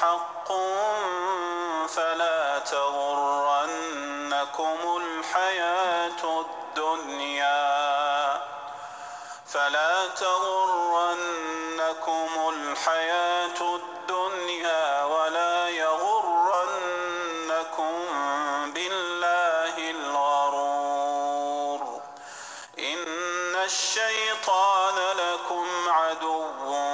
حق فلا تغرنكم الحياة الدنيا فلا تغرنكم الحياة الدنيا ولا يغرنكم بالله الغرور إن الشيطان لكم عدو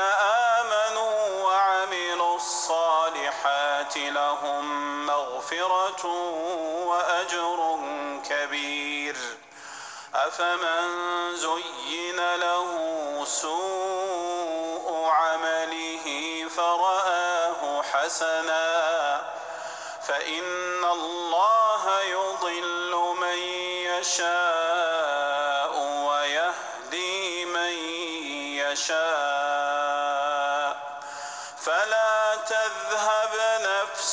مغفرة وأجر كبير. أفمن زين له سوء عمله فرآه حسنا. فإن الله يضل من يشاء ويهدي من يشاء. فلا تذهب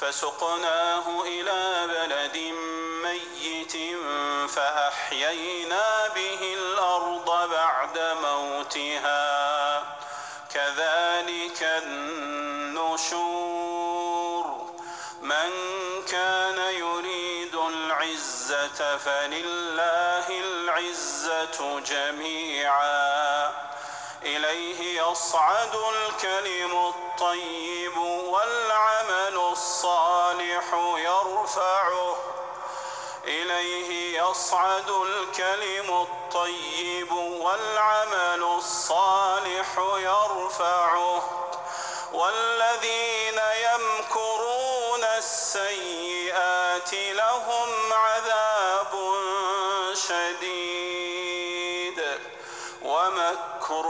فسقناه إلى بلد ميت فأحيينا به الأرض بعد موتها. كذلك النشور. من كان يريد العزة فلله العزة جميعا. إليه يصعد الكلم الطيب والعمل الصالح يرفعه. إليه يصعد الكلم الطيب والعمل الصالح يرفعه. والذين يمكرون السيئات لهم عذاب شديد. ومكر